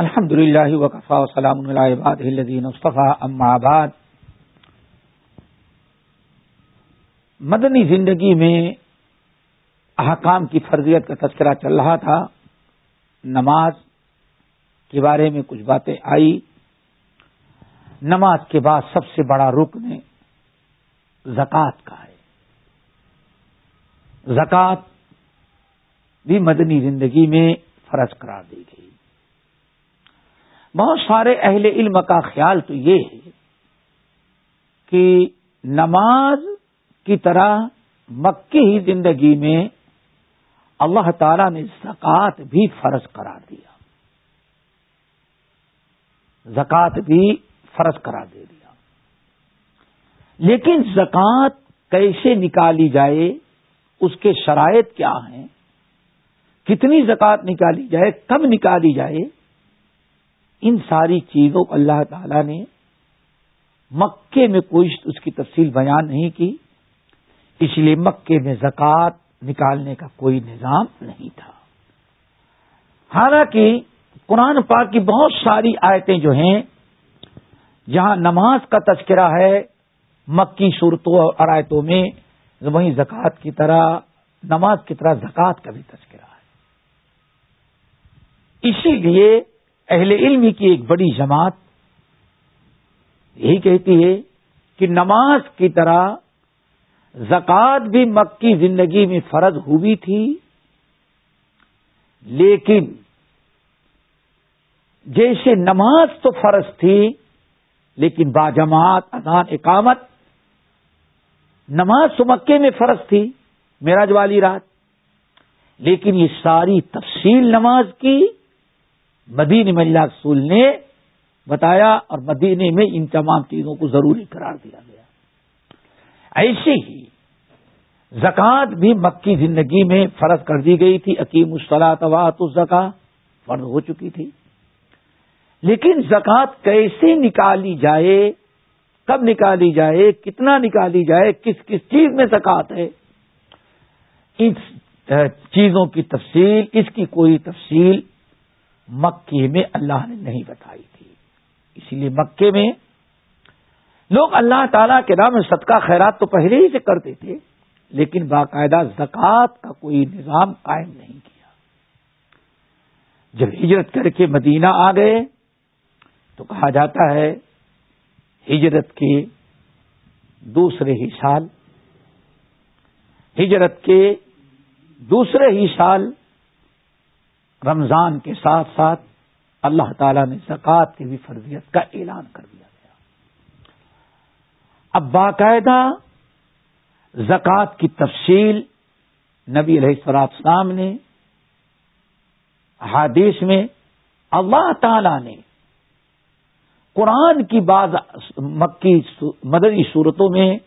الحمد للہ وقفا وسلام الدین مصطفیٰ اما آباد مدنی زندگی میں احکام کی فرضیت کا تذکرہ چل رہا تھا۔ نماز کے بارے میں کچھ باتیں آئی۔ نماز کے بعد سب سے بڑا رکن زکوٰۃ کا ہے۔ زکوٰۃ بھی مدنی زندگی میں فرض قرار دی گئی۔ بہت سارے اہل علم کا خیال تو یہ ہے کہ نماز کی طرح مکی ہی زندگی میں اللہ تعالی نے زکوٰۃ بھی فرض قرار دیا۔ زکوٰۃ بھی فرض قرار دے دیا۔ لیکن زکوٰۃ کیسے نکالی جائے؟ اس کے شرائط کیا ہیں؟ کتنی زکوٰۃ نکالی جائے؟ کب نکالی جائے؟ ان ساری چیزوں کو اللہ تعالی نے مکے میں کوئی اس کی تفصیل بیان نہیں کی، اس لیے مکے میں زکوٰۃ نکالنے کا کوئی نظام نہیں تھا۔ حالانکہ قرآن پاک کی بہت ساری آیتیں جو ہیں، جہاں نماز کا تذکرہ ہے، مکی صورتوں اور آیتوں میں وہیں زکوٰۃ کی طرح، نماز کی طرح زکوٰۃ کا بھی تذکرہ ہے۔ اسی لیے اہل علم کی ایک بڑی جماعت یہی کہتی ہے کہ نماز کی طرح زکوٰۃ بھی مکی زندگی میں فرض ہوئی تھی، لیکن جیسے نماز تو فرض تھی، لیکن باجماعت ادان اقامت نماز تو مکے میں فرض تھی، میراج والی رات۔ لیکن یہ ساری تفصیل نماز کی مدین میں اللہ رسول نے بتایا اور مدینے میں ان تمام چیزوں کو ضروری قرار دیا گیا۔ ایسے ہی زکوٰۃ بھی مکی زندگی میں فرض کر دی گئی تھی۔ عقیم الصلاۃ زکا فرض ہو چکی تھی۔ لیکن زکوٰۃ کیسے نکالی جائے؟ کب نکالی جائے؟ کتنا نکالی جائے؟ کس کس چیز میں زکوٰۃ ہے؟ ان چیزوں کی تفصیل، اس کی کوئی تفصیل مکے میں اللہ نے نہیں بتائی تھی۔ اسی لیے مکے میں لوگ اللہ تعالی کے نام صدقہ خیرات تو پہلے ہی سے کرتے تھے، لیکن باقاعدہ زکوٰۃ کا کوئی نظام قائم نہیں کیا۔ جب ہجرت کر کے مدینہ آ گئے تو کہا جاتا ہے، ہجرت کے دوسرے ہی سال، ہجرت کے دوسرے ہی سال رمضان کے ساتھ ساتھ اللہ تعالی نے زکوٰۃ کی بھی فرضیت کا اعلان کر دیا گیا۔ اب باقاعدہ زکوٰۃ کی تفصیل نبی علیہ السلام نے حادیث میں اللہ تعالی نے قرآن کی بعض مکی مدری صورتوں میں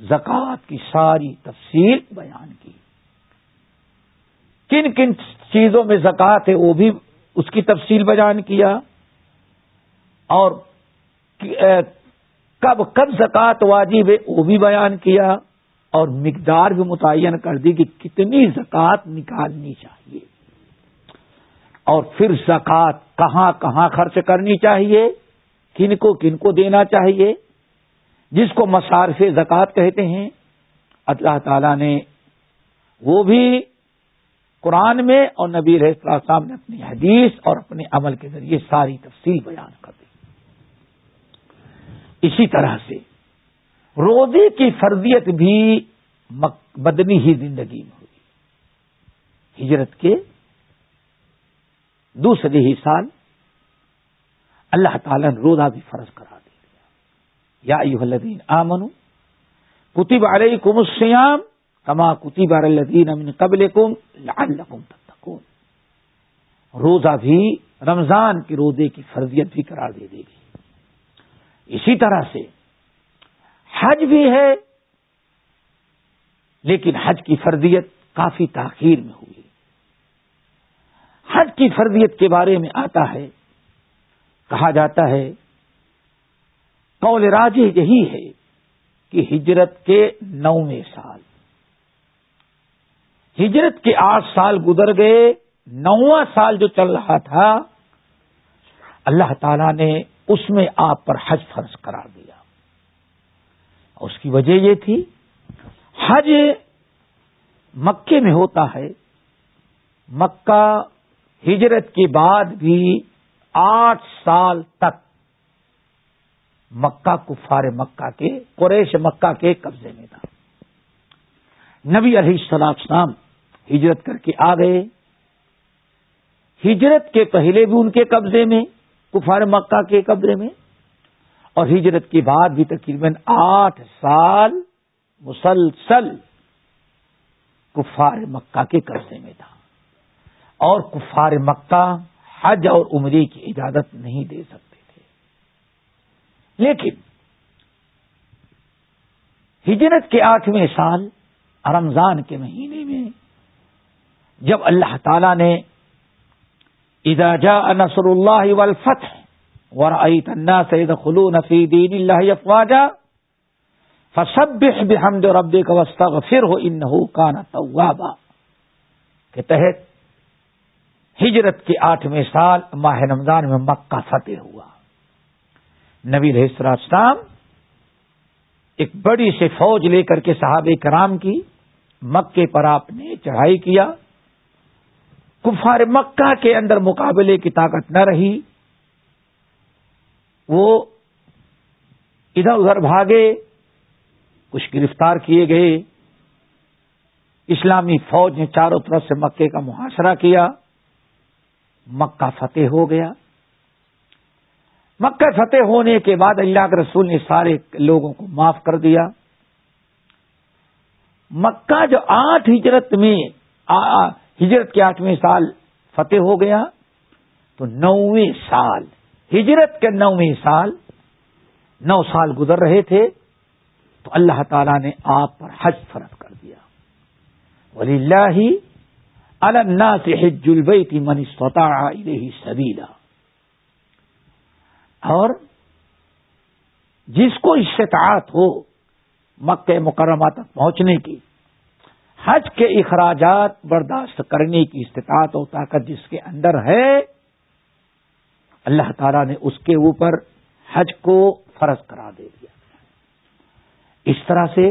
زکوٰۃ کی ساری تفصیل بیان کی۔ کن کن چیزوں میں زکوٰۃ ہے، وہ بھی اس کی تفصیل بیان کیا۔ اور کب کب زکوٰۃ واجب ہے، وہ بھی بیان کیا۔ اور مقدار بھی متعین کر دی کہ کتنی زکوٰۃ نکالنی چاہیے۔ اور پھر زکوٰۃ کہاں کہاں خرچ کرنی چاہیے، کن کو کن کو دینا چاہیے۔ جس کو مصارف زکوٰۃ کہتے ہیں، اللہ تعالی نے وہ بھی قرآن میں اور نبی صاحب نے اپنی حدیث اور اپنے عمل کے ذریعے ساری تفصیل بیان کر دی۔ اسی طرح سے روزے کی فرضیت بھی بدنی ہی زندگی میں ہوئی۔ ہجرت کے دوسرے ہی سال اللہ تعالی نے روزہ بھی فرض کرا دیا۔ یا الدین آمن کتب علیکم السیام کما کتی بار امن قبل روزہ بھی رمضان کے روزے کی فرضیت بھی قرار دے دے گی۔ اسی طرح سے حج بھی ہے، لیکن حج کی فرضیت کافی تاخیر میں ہوئی۔ حج کی فرضیت کے بارے میں آتا ہے، کہا جاتا ہے، قول راج یہی ہے کہ ہجرت کے نویں سال۔ ہجرت کے آٹھ سال گزر گئے، نواں سال جو چل رہا تھا، اللہ تعالی نے اس میں آپ پر حج فرض کرا دیا۔ اس کی وجہ یہ تھی، حج مکے میں ہوتا ہے۔ مکہ ہجرت کے بعد بھی آٹھ سال تک مکہ کفار مکہ کے، قریش مکہ کے قبضے میں تھا۔ نبی علیہ السلام ہجرت کر کے آ گئے۔ ہجرت کے پہلے بھی ان کے قبضے میں، کفار مکہ کے قبضے میں۔ اور ہجرت کے بعد بھی تقریباً آٹھ سال مسلسل کفار مکہ کے قبضے میں تھا۔ اور کفار مکہ حج اور عمری کی اجازت نہیں دے سکتے تھے۔ لیکن ہجرت کے آٹھویں سال رمضان کے مہینے میں۔ جب اللہ تعالی نے اذا جاء نصر اللہ والفتح ورأيت الناس يدخلون في دين الله افواجا فسبح بحمد ربك واستغفره انه كان توابا۔ کے تحت ہجرت کے آٹھویں سال ماہ رمضان میں مکہ فتح ہوا۔ نبی السلام ایک بڑی سے فوج لے کر کے صحابہ کرام کی، مکے پر آپ نے چڑھائی کیا۔ کفار مکہ کے اندر مقابلے کی طاقت نہ رہی۔ وہ ادھر ادھر بھاگے، کچھ گرفتار کیے گئے۔ اسلامی فوج نے چاروں طرف سے مکے کا محاصرہ کیا۔ مکہ فتح ہو گیا۔ مکہ فتح ہونے کے بعد اللہ کے رسول نے سارے لوگوں کو معاف کر دیا۔ مکہ جو آٹھ ہجرت میں ہجرت کے آٹھویں سال فتح ہو گیا، تو نویں سال، ہجرت کے نویں سال، نو سال گزر رہے تھے، تو اللہ تعالی نے آپ پر حج فرض کر دیا۔ ولی اللہ النا سے حج البئی تھی منی سوتا سبیلا اور جس کو استطاعت ہو مکہ مکرمہ تک پہنچنے کی، حج کے اخراجات برداشت کرنے کی استطاعت و طاقت جس کے اندر ہے، اللہ تعالی نے اس کے اوپر حج کو فرض کرا دے دیا۔ اس طرح سے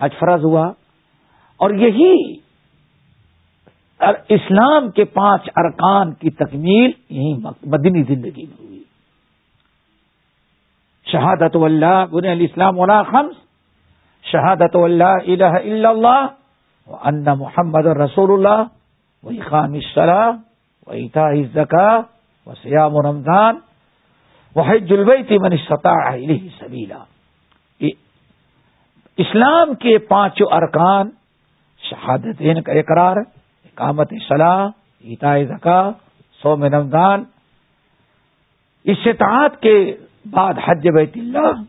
حج فرض ہوا اور یہی اسلام کے پانچ ارکان کی تکمیل یہی مدنی زندگی میں ہوئی۔ شہادت اللہ بن علی اسلام خمس، شہادت اللہ الہ الا اللہ ان محمد رسول اللہ وہی خام الصلاح وہی تھا زکا و سیام و رمضان وہ جلوئی تھی منی سطح سبیلا۔ اسلام کے پانچوں ارکان، شہادت کا اقرار، اقامت صلاح ایتا زکا سوم رمضان، استطاعت کے بعد حج بیت اللہ،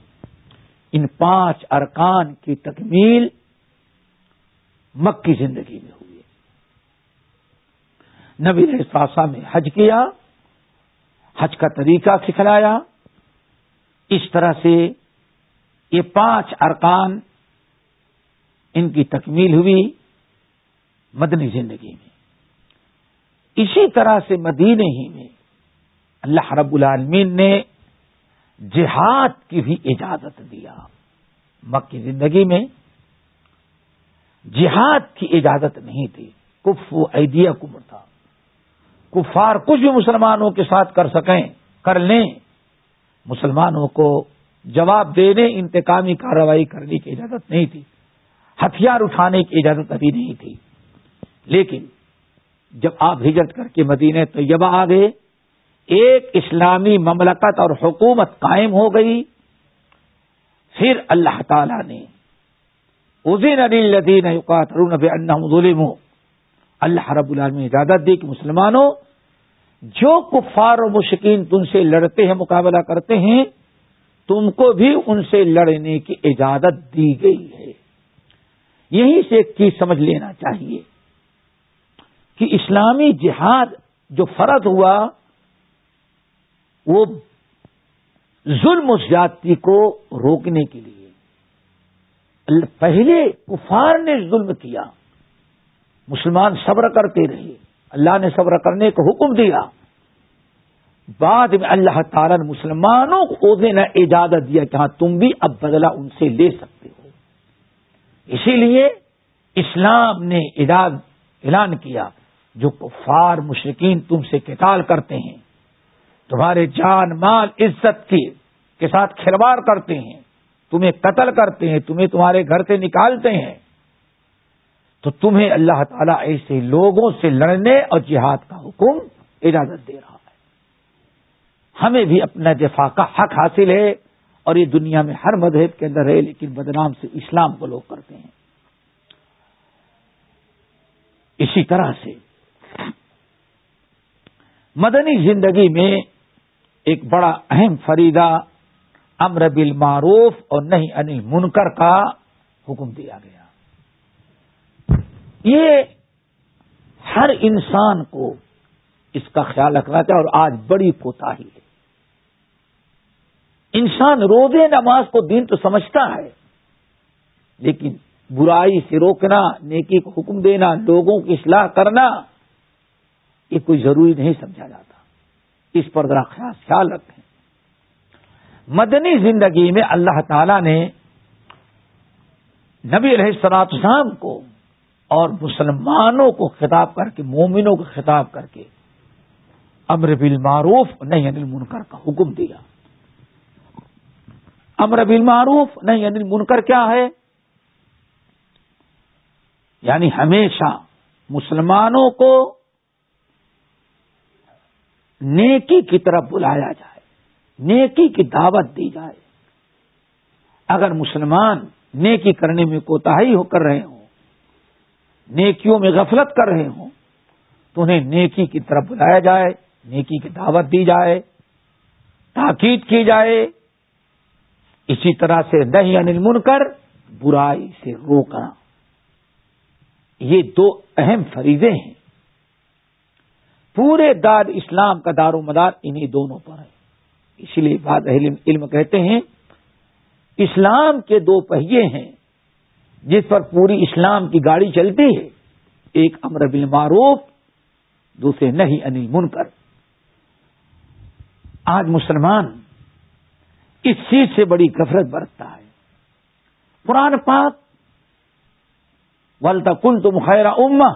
ان پانچ ارکان کی تکمیل مکی زندگی میں ہوئی نبی نے فاسا میں حج کیا، حج کا طریقہ سکھلایا اس طرح سے یہ پانچ ارکان ان کی تکمیل ہوئی مدنی زندگی میں۔ اسی طرح سے مدینے ہی میں اللہ رب العالمین نے جہاد کی بھی اجازت دیا۔ مکی زندگی میں جہاد کی اجازت نہیں تھی۔ کف ایدیا کمر تھا۔ کفار کچھ بھی مسلمانوں کے ساتھ کر سکیں، کر لیں۔ مسلمانوں کو جواب دینے، انتقامی کارروائی کرنے کی اجازت نہیں تھی۔ ہتھیار اٹھانے کی اجازت ابھی نہیں تھی۔ لیکن جب آپ ہجرت کر کے مدینے طیبہ آ گئے ایک اسلامی مملکت اور حکومت قائم ہو گئی، پھر اللہ تعالی نے ازین علی الدین ظلم اللہ رب العالمین اجازت دی کہ مسلمانوں جو کفار و مشکین تم سے لڑتے ہیں، مقابلہ کرتے ہیں، تم کو بھی ان سے لڑنے کی اجازت دی گئی ہے۔ یہیں سے ایک چیز سمجھ لینا چاہیے کہ اسلامی جہاد جو فرض ہوا وہ ظلم و زیادتی کو روکنے کے لیے پہلے کفار نے ظلم کیا مسلمان صبر کرتے رہے اللہ نے صبر کرنے کو حکم دیا بعد میں اللہ تعالیٰ نے مسلمانوں کو نہ اجازت دیا کہ ہاں تم بھی اب بدلہ ان سے لے سکتے ہو اسی لیے اسلام نے اعلان کیا جو کفار مشرقین تم سے قتال کرتے ہیں تمہارے جان مال عزت کی کے ساتھ کھلواڑ کرتے ہیں تمہیں قتل کرتے ہیں تمہیں تمہارے گھر سے نکالتے ہیں تو تمہیں اللہ تعالیٰ ایسے لوگوں سے لڑنے اور جہاد کا حکم اجازت دے رہا ہے۔ ہمیں بھی اپنا دفاع کا حق حاصل ہے اور یہ دنیا میں ہر مذہب کے اندر ہے، لیکن بدنام سے اسلام کو لوگ کرتے ہیں۔ اسی طرح سے مدنی زندگی میں ایک بڑا اہم فریدہ امر بالمعروف اور نہیں انل منکر کا حکم دیا گیا۔ یہ ہر انسان کو اس کا خیال رکھنا چاہیے اور آج بڑی کوتا ہے۔ انسان روزے نماز کو دین تو سمجھتا ہے، لیکن برائی سے روکنا، نیکی کو حکم دینا، لوگوں کی اصلاح کرنا، یہ کوئی ضروری نہیں سمجھا جاتا۔ اس پر ذرا خاص خیال رکھیں۔ مدنی زندگی میں اللہ تعالی نے نبی علیہ سلاط شام کو اور مسلمانوں کو خطاب کر کے، مومنوں کو خطاب کر کے امر بالمعروف نہیں انل منکر کا حکم دیا۔ امر بالمعروف نہیں انل منکر کیا ہے؟ یعنی ہمیشہ مسلمانوں کو نیکی کی طرف بلایا جائے، نیکی کی دعوت دی جائے۔ اگر مسلمان نیکی کرنے میں کوتا ہی ہو کر رہے ہوں، نیکیوں میں غفلت کر رہے ہوں، تو انہیں نیکی کی طرف بلایا جائے، نیکی کی دعوت دی جائے، تاکید کی جائے۔ اسی طرح سے دہی انل من کر برائی سے روکنا۔ یہ دو اہم فریضے ہیں۔ پورے دار اسلام کا دار و مدار انہی دونوں پر ہے۔ اسی لیے بات علم کہتے ہیں، اسلام کے دو پہیے ہیں، جس پر پوری اسلام کی گاڑی چلتی ہے۔ ایک امر بالمعروف، دوسرے نہیں انل منکر آج مسلمان اس چیز سے بڑی کفرت برتتا ہے۔ قرآن پاک ولتا کن تم خیر اما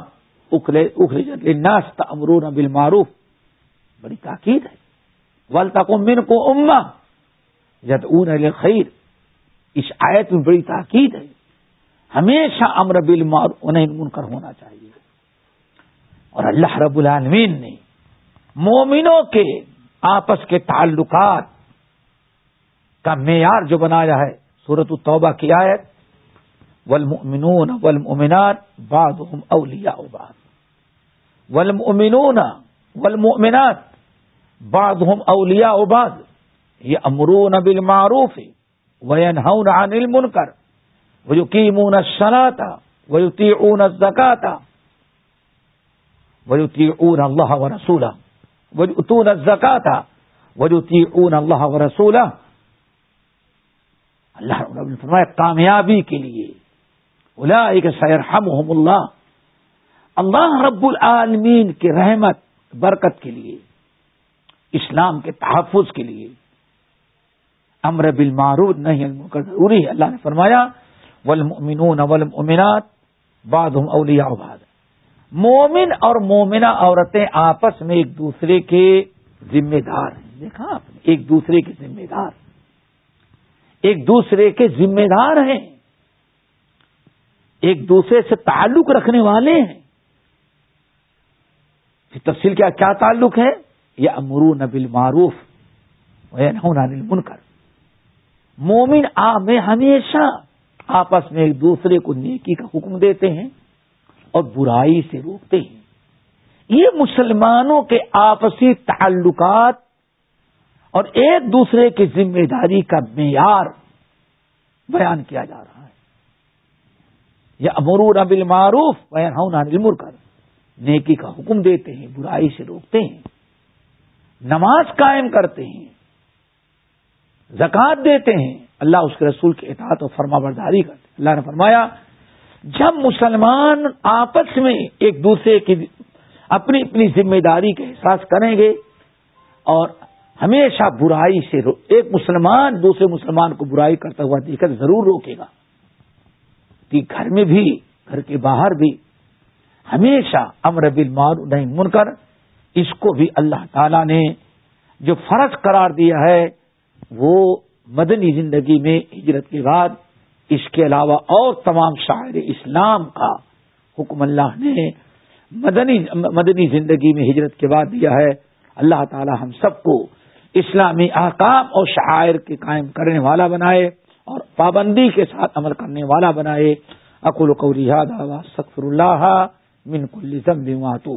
ناست امرون بل معروف بڑی تاکید ہے. ولتا کو من کو اما جد اون خیر اس آیت میں بڑی تاکید ہے. ہمیشہ امر بل انہیں من کر ہونا چاہیے. اور اللہ رب العالمین نے مومنوں کے آپس کے تعلقات کا معیار جو بنایا ہے صورت التوبہ کی آیت والمؤمنون والمؤمنات بعضهم اولیاء بعض. والمؤمنون والمؤمنات بعضهم اولیاء بعض. يأمرون بالمعروف وينهون عن المنكر ويقيمون الصلاة ويطيعون الزكاة ويطيعون الله ورسوله ويؤتون الزكاة ويطيعون الله ورسوله. اللہ رب فرمایا، کامیابی کے لیے ایک سیر ہم اللہ اللہ رب العالمین کے رحمت، برکت کے لیے، اسلام کے تحفظ کے لیے۔ امر بالمعروف نہیں ضروری ہے۔ اللہ نے فرمایا ولمؤمنون والمؤمنات بعضهم اولیاء بعض۔ مومن اور مومنا عورتیں آپس میں ایک دوسرے کے ذمہ دار ہیں۔ دیکھا آپ نے، ایک دوسرے کے ذمہ دار۔ ایک دوسرے کے ذمہ دار ہیں۔ ایک دوسرے سے تعلق رکھنے والے ہیں۔ تفصیل کیا کیا تعلق ہے؟ یہ امرو نبل معروف منکر مومن آ، میں ہمیشہ آپس میں ایک دوسرے کو نیکی کا حکم دیتے ہیں اور برائی سے روکتے ہیں۔ یہ مسلمانوں کے آپسی تعلقات اور ایک دوسرے کی ذمہ داری کا معیار بیان کیا جا رہا ہے۔ یہ امرور ابل معروف بیان ہوں کر نیکی کا حکم دیتے ہیں، برائی سے روکتے ہیں۔ نماز قائم کرتے ہیں۔ زکات دیتے ہیں۔ اللہ اس کے رسول کے اطاعت و فرما برداری کرتے اللہ نے فرمایا، جب مسلمان آپس میں ایک دوسرے کی اپنی اپنی ذمہ داری کا احساس کریں گے اور ہمیشہ برائی سے رو... ایک مسلمان دوسرے مسلمان کو برائی کرتا ہوا دیکھ کر ضرور روکے گا۔ کہ گھر میں بھی، گھر کے باہر بھی ہمیشہ امر بالمعروف نہیں من کر اس کو بھی اللہ تعالی نے جو فرض قرار دیا ہے، وہ مدنی زندگی میں ہجرت کے بعد، اس کے علاوہ اور تمام شاعر اسلام کا حکم اللہ نے مدنی مدنی زندگی میں ہجرت کے بعد دیا ہے۔ اللہ تعالی ہم سب کو اسلامی احکام اور شاعر کے قائم کرنے والا بنائے۔ اور پابندی کے ساتھ عمل کرنے والا بنائے۔ اکول کو سکفر اللہ من کل ذنب واتوب۔